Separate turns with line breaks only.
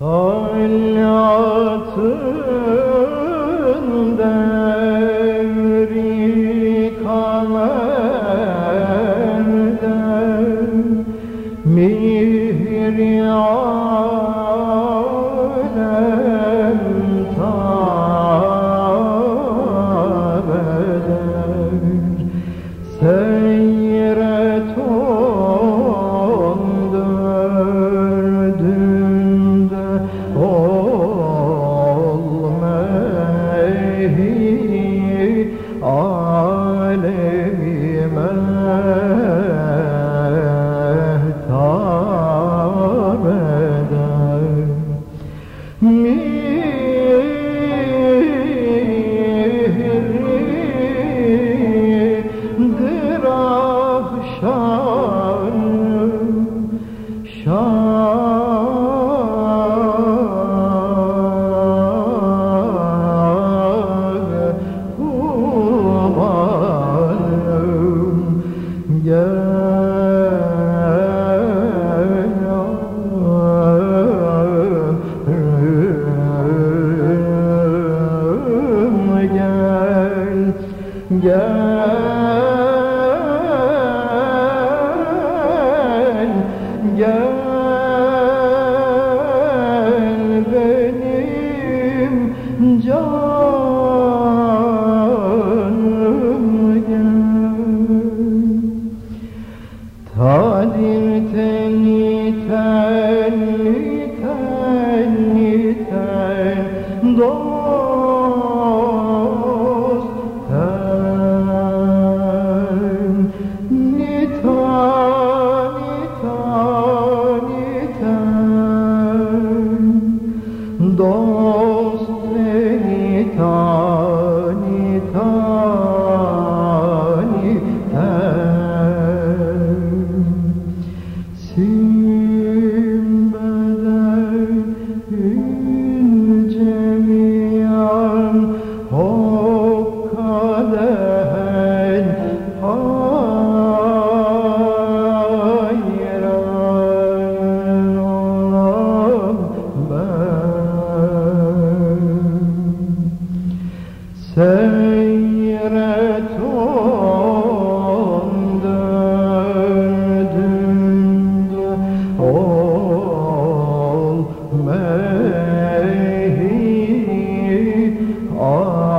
Talatın devri kamerden Mihri tabeder Mihridir ahşam şan umanım gel gel gel benim canım gel. Tadir tenni tenni tenni ten dost Deus venita. 哦。